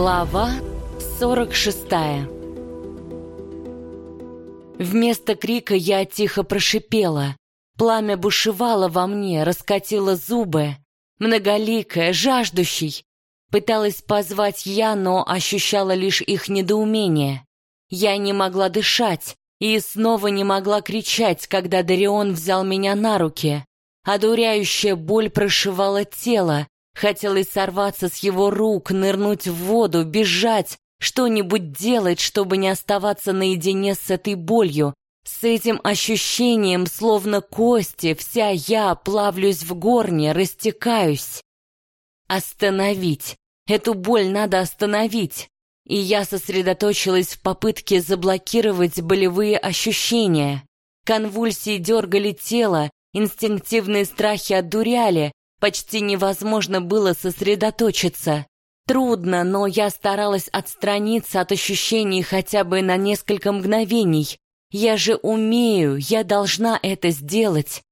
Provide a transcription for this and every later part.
Глава 46 Вместо крика я тихо прошипела. Пламя бушевало во мне, раскатило зубы. Многоликое, жаждущий. Пыталась позвать я, но ощущала лишь их недоумение. Я не могла дышать и снова не могла кричать, когда Дарион взял меня на руки. Одуряющая боль прошивала тело, Хотелось сорваться с его рук, нырнуть в воду, бежать, что-нибудь делать, чтобы не оставаться наедине с этой болью, с этим ощущением, словно кости, вся я плавлюсь в горне, растекаюсь. Остановить. Эту боль надо остановить. И я сосредоточилась в попытке заблокировать болевые ощущения. Конвульсии дергали тело, инстинктивные страхи одуряли, Почти невозможно было сосредоточиться. Трудно, но я старалась отстраниться от ощущений хотя бы на несколько мгновений. Я же умею, я должна это сделать.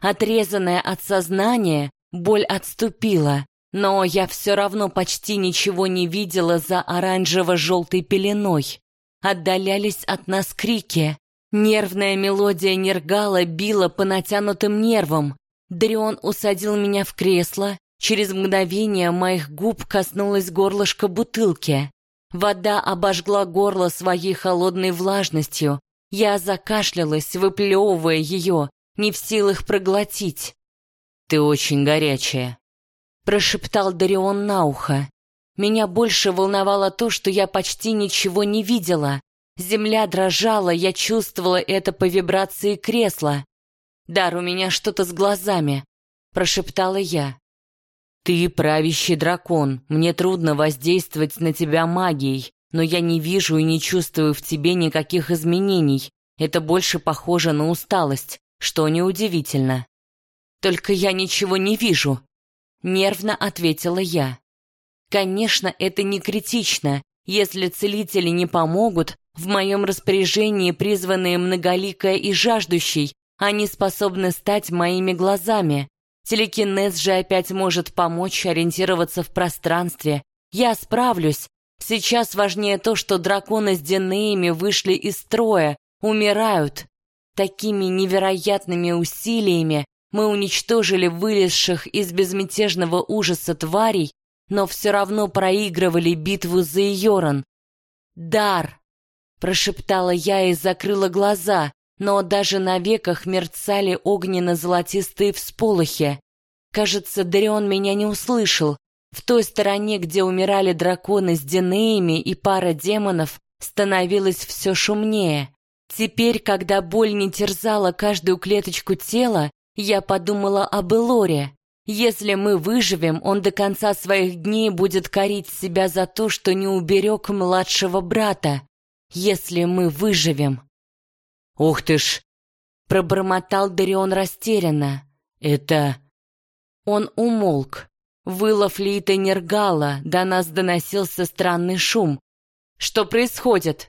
Отрезанная от сознания, боль отступила, но я все равно почти ничего не видела за оранжево-желтой пеленой. Отдалялись от нас крики. Нервная мелодия нергала била по натянутым нервам. Дарион усадил меня в кресло. Через мгновение моих губ коснулось горлышко бутылки. Вода обожгла горло своей холодной влажностью. Я закашлялась, выплевывая ее, не в силах проглотить. «Ты очень горячая», — прошептал Дарион на ухо. Меня больше волновало то, что я почти ничего не видела. Земля дрожала, я чувствовала это по вибрации кресла. «Дар, у меня что-то с глазами», — прошептала я. «Ты правящий дракон, мне трудно воздействовать на тебя магией, но я не вижу и не чувствую в тебе никаких изменений. Это больше похоже на усталость, что неудивительно». «Только я ничего не вижу», — нервно ответила я. «Конечно, это не критично. Если целители не помогут, в моем распоряжении призванные многоликая и жаждущий, они способны стать моими глазами. Телекинез же опять может помочь ориентироваться в пространстве. Я справлюсь. Сейчас важнее то, что драконы с Денеями вышли из строя, умирают. Такими невероятными усилиями мы уничтожили вылезших из безмятежного ужаса тварей, но все равно проигрывали битву за Йоран. «Дар!» — прошептала я и закрыла глаза, но даже на веках мерцали огненно-золотистые всполохи. Кажется, Дарион меня не услышал. В той стороне, где умирали драконы с Динеями и пара демонов, становилось все шумнее. Теперь, когда боль не терзала каждую клеточку тела, я подумала об Элоре. Если мы выживем, он до конца своих дней будет корить себя за то, что не уберег младшего брата. Если мы выживем. «Ух ты ж!» — пробормотал Дарион растерянно. «Это...» Он умолк. Выла флейта нергала, до нас доносился странный шум. «Что происходит?»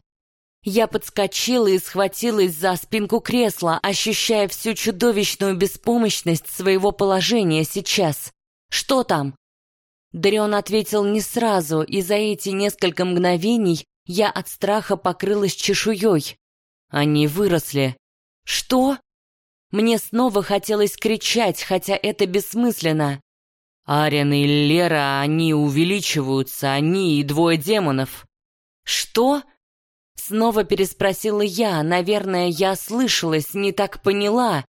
Я подскочила и схватилась за спинку кресла, ощущая всю чудовищную беспомощность своего положения сейчас. «Что там?» Дарион ответил не сразу, и за эти несколько мгновений я от страха покрылась чешуей. Они выросли. Что? Мне снова хотелось кричать, хотя это бессмысленно. Арен и Лера, они увеличиваются, они и двое демонов. Что? Снова переспросила я, наверное, я слышалась, не так поняла.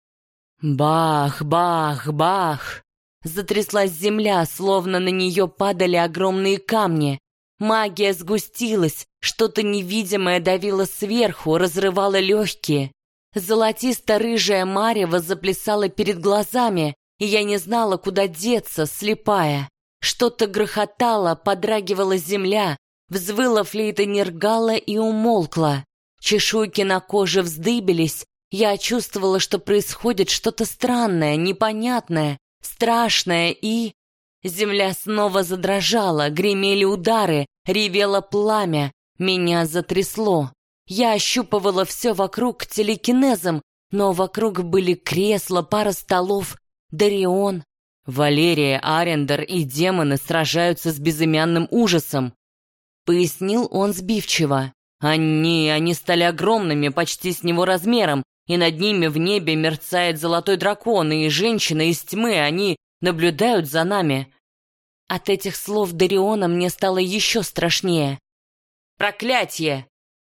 Бах, бах, бах. Затряслась земля, словно на нее падали огромные камни. Магия сгустилась, что-то невидимое давило сверху, разрывало легкие. Золотисто-рыжая марево заплясала перед глазами, и я не знала, куда деться, слепая. Что-то грохотало, подрагивала земля, взвыла флейта нергала и умолкла. Чешуйки на коже вздыбились, я чувствовала, что происходит что-то странное, непонятное, страшное и... Земля снова задрожала, гремели удары, ревело пламя, меня затрясло. Я ощупывала все вокруг телекинезом, но вокруг были кресла, пара столов, Дарион. Валерия, Арендер и демоны сражаются с безымянным ужасом. — пояснил он сбивчиво. «Они, они стали огромными, почти с него размером, и над ними в небе мерцает золотой дракон, и женщины из тьмы, они наблюдают за нами». От этих слов Дариона мне стало еще страшнее. «Проклятье!»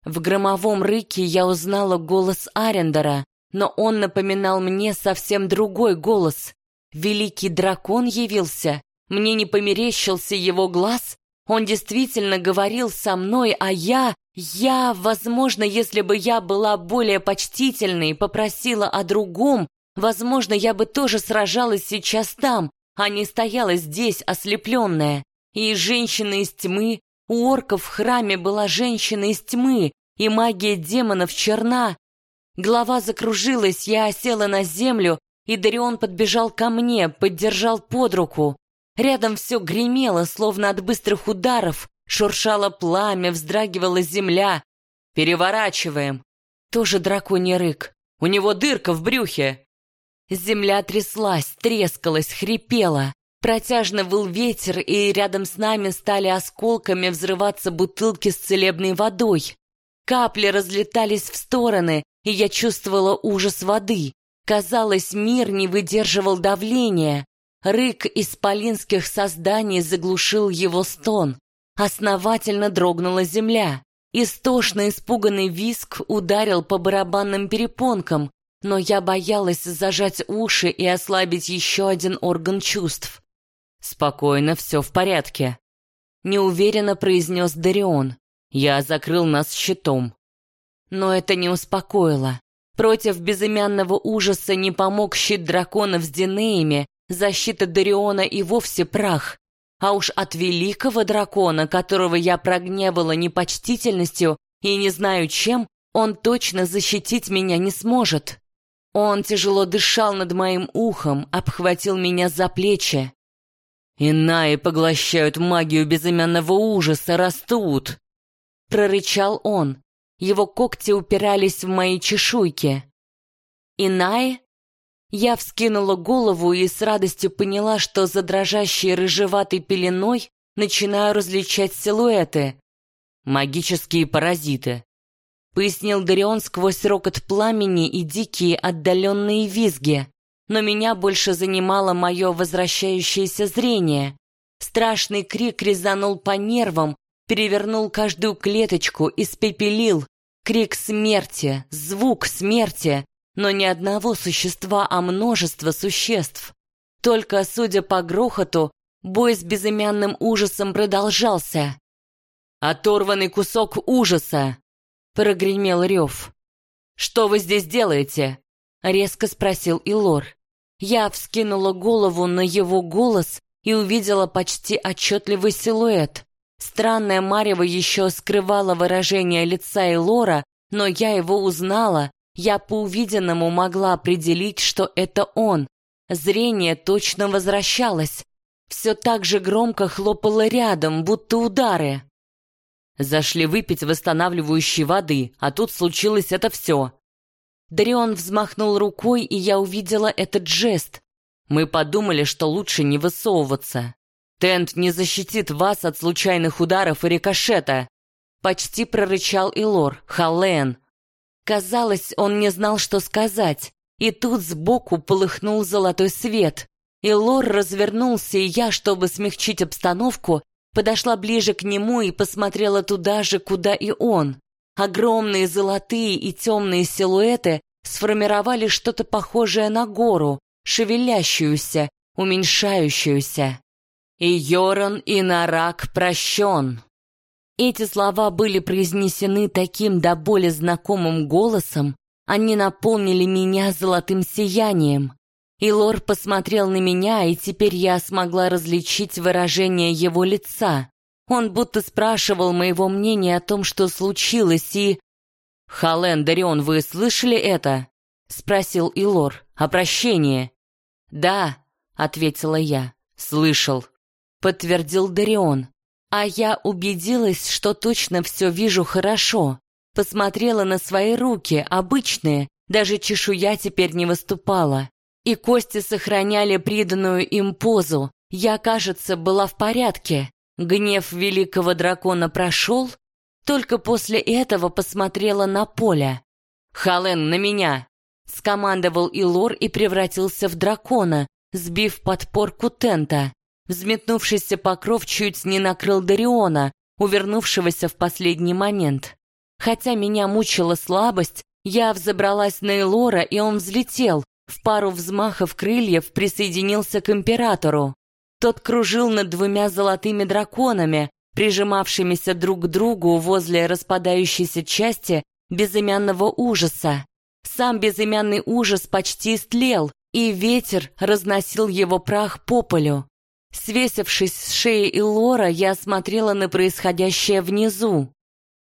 В громовом рыке я узнала голос Арендера, но он напоминал мне совсем другой голос. Великий дракон явился, мне не померещился его глаз, он действительно говорил со мной, а я, я, возможно, если бы я была более почтительной и попросила о другом, возможно, я бы тоже сражалась сейчас там, а не стояла здесь ослепленная. И женщина из тьмы, у орков в храме была женщина из тьмы, и магия демонов черна. Голова закружилась, я осела на землю, и Дарион подбежал ко мне, поддержал под руку. Рядом все гремело, словно от быстрых ударов, шуршало пламя, вздрагивала земля. «Переворачиваем!» Тоже драконий рык. «У него дырка в брюхе!» Земля тряслась, трескалась, хрипела. Протяжно выл ветер, и рядом с нами стали осколками взрываться бутылки с целебной водой. Капли разлетались в стороны, и я чувствовала ужас воды. Казалось, мир не выдерживал давления. Рык исполинских созданий заглушил его стон. Основательно дрогнула земля. Истошно испуганный виск ударил по барабанным перепонкам, но я боялась зажать уши и ослабить еще один орган чувств. «Спокойно, все в порядке», — неуверенно произнес Дарион. «Я закрыл нас щитом». Но это не успокоило. Против безымянного ужаса не помог щит драконов с Динеями, защита Дариона и вовсе прах. А уж от великого дракона, которого я прогневала непочтительностью и не знаю чем, он точно защитить меня не сможет. Он тяжело дышал над моим ухом, обхватил меня за плечи. «Инаи поглощают магию безымянного ужаса, растут!» Прорычал он. Его когти упирались в мои чешуйки. «Инаи?» Я вскинула голову и с радостью поняла, что за дрожащей рыжеватой пеленой начинаю различать силуэты. «Магические паразиты», — пояснил Дарион сквозь рокот пламени и дикие отдаленные визги но меня больше занимало мое возвращающееся зрение. Страшный крик резанул по нервам, перевернул каждую клеточку, испепелил. Крик смерти, звук смерти, но не одного существа, а множество существ. Только, судя по грохоту, бой с безымянным ужасом продолжался. «Оторванный кусок ужаса!» — прогремел рев. «Что вы здесь делаете?» — резко спросил Илор. Я вскинула голову на его голос и увидела почти отчетливый силуэт. Странное марево еще скрывало выражение лица Элора, но я его узнала. Я по увиденному могла определить, что это он. Зрение точно возвращалось. Все так же громко хлопало рядом, будто удары. Зашли выпить восстанавливающей воды, а тут случилось это все. Дарион взмахнул рукой, и я увидела этот жест. Мы подумали, что лучше не высовываться. Тент не защитит вас от случайных ударов и рикошета. Почти прорычал Илор, Хален. Казалось, он не знал, что сказать. И тут сбоку полыхнул золотой свет. Илор развернулся, и я, чтобы смягчить обстановку, подошла ближе к нему и посмотрела туда же, куда и он. Огромные золотые и темные силуэты сформировали что-то похожее на гору, шевелящуюся, уменьшающуюся. И Йоран и Нарак прощен. Эти слова были произнесены таким до боли знакомым голосом, они наполнили меня золотым сиянием. И Лор посмотрел на меня, и теперь я смогла различить выражение его лица. Он будто спрашивал моего мнения о том, что случилось, и... «Хален, Дарион, вы слышали это?» — спросил Илор. «О прощении?» «Да», — ответила я. «Слышал», — подтвердил Дарион. А я убедилась, что точно все вижу хорошо. Посмотрела на свои руки, обычные, даже чешуя теперь не выступала. И кости сохраняли приданную им позу. Я, кажется, была в порядке. Гнев великого дракона прошел, только после этого посмотрела на поле. «Хален, на меня!» Скомандовал Илор и превратился в дракона, сбив подпорку тента. Взметнувшийся покров чуть не накрыл Дариона, увернувшегося в последний момент. Хотя меня мучила слабость, я взобралась на Элора, и он взлетел, в пару взмахов крыльев присоединился к императору. Тот кружил над двумя золотыми драконами, прижимавшимися друг к другу возле распадающейся части безымянного ужаса. Сам безымянный ужас почти истлел, и ветер разносил его прах по полю. Свесившись с шеи Илора, я смотрела на происходящее внизу.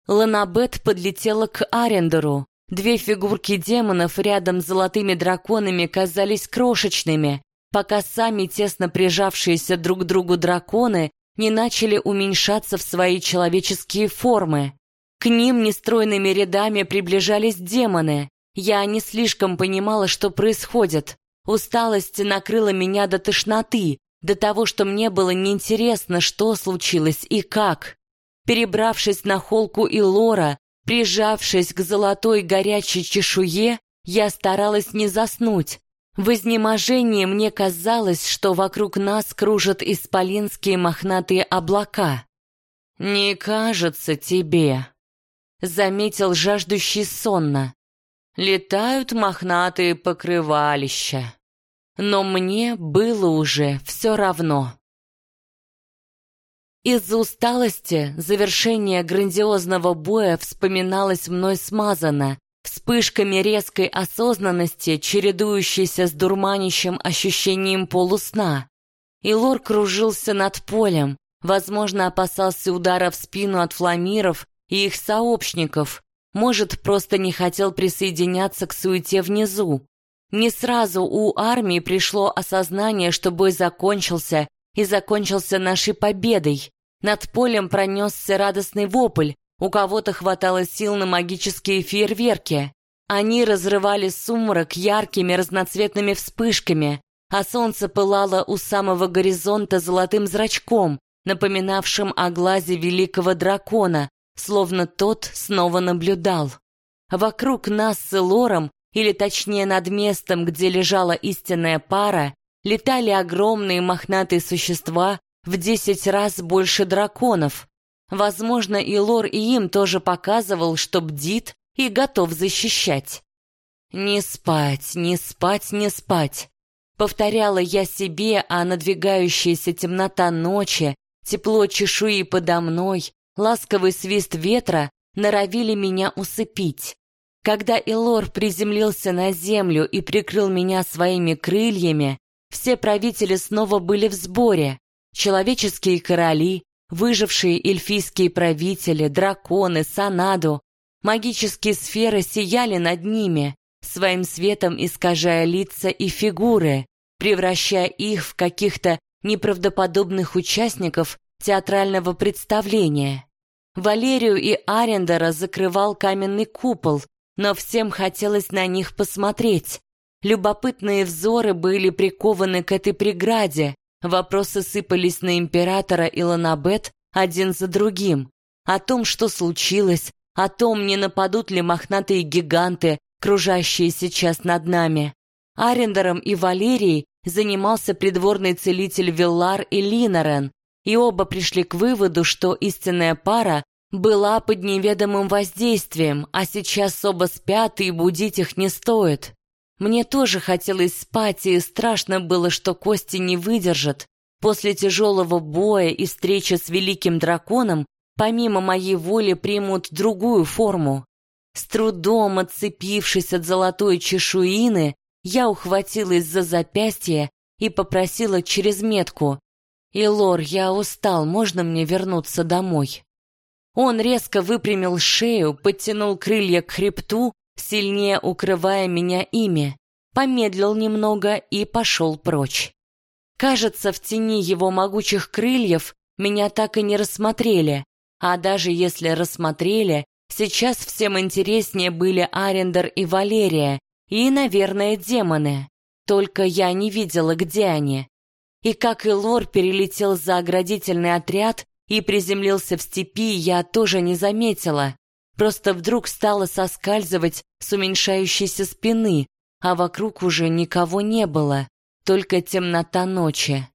Ланабет подлетела к Арендеру. Две фигурки демонов рядом с золотыми драконами казались крошечными, пока сами тесно прижавшиеся друг к другу драконы не начали уменьшаться в свои человеческие формы. К ним нестройными рядами приближались демоны. Я не слишком понимала, что происходит. Усталость накрыла меня до тошноты, до того, что мне было неинтересно, что случилось и как. Перебравшись на холку и лора, прижавшись к золотой горячей чешуе, я старалась не заснуть. В изнеможении мне казалось, что вокруг нас кружат исполинские мохнатые облака. «Не кажется тебе», — заметил жаждущий сонно летают мохнатые покрывалища. Но мне было уже все равно. Из-за усталости завершение грандиозного боя вспоминалось мной смазанно, вспышками резкой осознанности, чередующейся с дурманящим ощущением полусна. И лор кружился над полем, возможно, опасался удара в спину от фламиров и их сообщников, может, просто не хотел присоединяться к суете внизу. Не сразу у армии пришло осознание, что бой закончился, и закончился нашей победой. Над полем пронесся радостный вопль, у кого-то хватало сил на магические фейерверки. Они разрывали сумрак яркими разноцветными вспышками, а солнце пылало у самого горизонта золотым зрачком, напоминавшим о глазе великого дракона, словно тот снова наблюдал. Вокруг нас с Лором, или точнее над местом, где лежала истинная пара, летали огромные мохнатые существа в десять раз больше драконов. Возможно, и Лор и им тоже показывал, что бдит и готов защищать. «Не спать, не спать, не спать», — повторяла я себе, а надвигающаяся темнота ночи, тепло чешуи подо мной, ласковый свист ветра норовили меня усыпить. Когда Элор приземлился на землю и прикрыл меня своими крыльями, все правители снова были в сборе. Человеческие короли, выжившие эльфийские правители, драконы, санаду. Магические сферы сияли над ними, своим светом искажая лица и фигуры, превращая их в каких-то неправдоподобных участников театрального представления. Валерию и Арендера закрывал каменный купол, но всем хотелось на них посмотреть. Любопытные взоры были прикованы к этой преграде, вопросы сыпались на императора и Ланабет один за другим. О том, что случилось, о том, не нападут ли мохнатые гиганты, кружащие сейчас над нами. Арендером и Валерией занимался придворный целитель Виллар и Линорен, и оба пришли к выводу, что истинная пара была под неведомым воздействием, а сейчас оба спят и будить их не стоит. Мне тоже хотелось спать, и страшно было, что кости не выдержат. После тяжелого боя и встречи с великим драконом, помимо моей воли, примут другую форму. С трудом отцепившись от золотой чешуины, я ухватилась за запястье и попросила через метку. «Илор, я устал, можно мне вернуться домой?» Он резко выпрямил шею, подтянул крылья к хребту, сильнее укрывая меня ими, помедлил немного и пошел прочь. Кажется, в тени его могучих крыльев меня так и не рассмотрели, а даже если рассмотрели, сейчас всем интереснее были Арендер и Валерия, и, наверное, демоны. Только я не видела, где они. И как и Лор перелетел за оградительный отряд, и приземлился в степи, я тоже не заметила. Просто вдруг стала соскальзывать с уменьшающейся спины, а вокруг уже никого не было, только темнота ночи.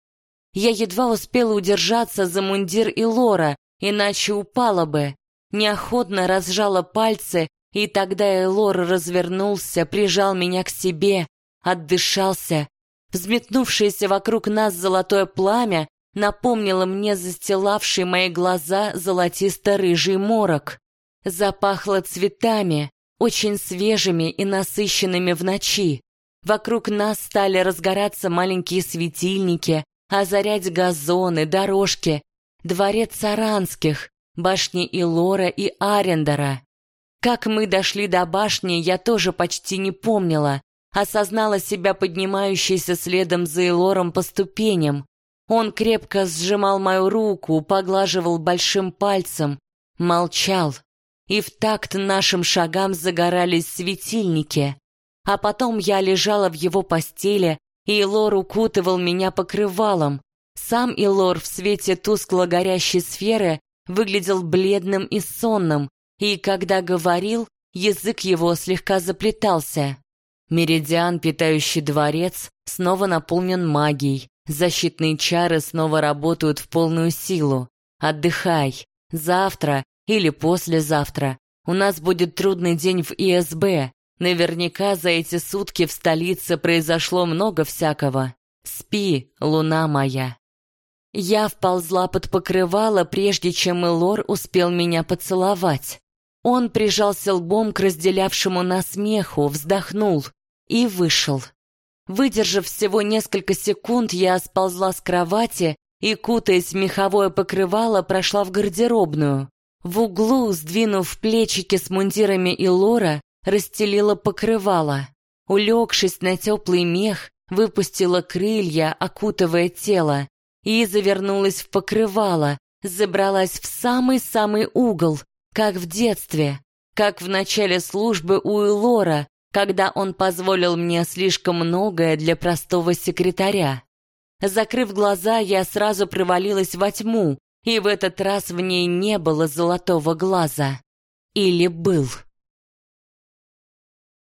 Я едва успела удержаться за мундир и лора, иначе упала бы. Неохотно разжала пальцы, и тогда Элор развернулся, прижал меня к себе, отдышался. Взметнувшееся вокруг нас золотое пламя напомнило мне застилавший мои глаза золотисто-рыжий морок. Запахло цветами, очень свежими и насыщенными в ночи. Вокруг нас стали разгораться маленькие светильники, озарять газоны, дорожки, дворец Саранских, башни Илора и Арендера. Как мы дошли до башни, я тоже почти не помнила, осознала себя поднимающейся следом за Илором по ступеням. Он крепко сжимал мою руку, поглаживал большим пальцем, молчал и в такт нашим шагам загорались светильники. А потом я лежала в его постели, и Илор укутывал меня покрывалом. Сам Илор в свете тускло горящей сферы выглядел бледным и сонным, и когда говорил, язык его слегка заплетался. Меридиан, питающий дворец, снова наполнен магией. Защитные чары снова работают в полную силу. Отдыхай. Завтра или послезавтра. У нас будет трудный день в ИСБ. Наверняка за эти сутки в столице произошло много всякого. Спи, луна моя. Я вползла под покрывало, прежде чем Элор успел меня поцеловать. Он прижался лбом к разделявшему нас смеху, вздохнул и вышел. Выдержав всего несколько секунд, я сползла с кровати и, кутаясь в меховое покрывало, прошла в гардеробную. В углу, сдвинув плечики с мундирами и лора, расстелила покрывало. Улегшись на теплый мех, выпустила крылья, окутывая тело, и завернулась в покрывало, забралась в самый-самый угол, как в детстве, как в начале службы у Элора, когда он позволил мне слишком многое для простого секретаря. Закрыв глаза, я сразу провалилась во тьму, и в этот раз в ней не было золотого глаза. Или был.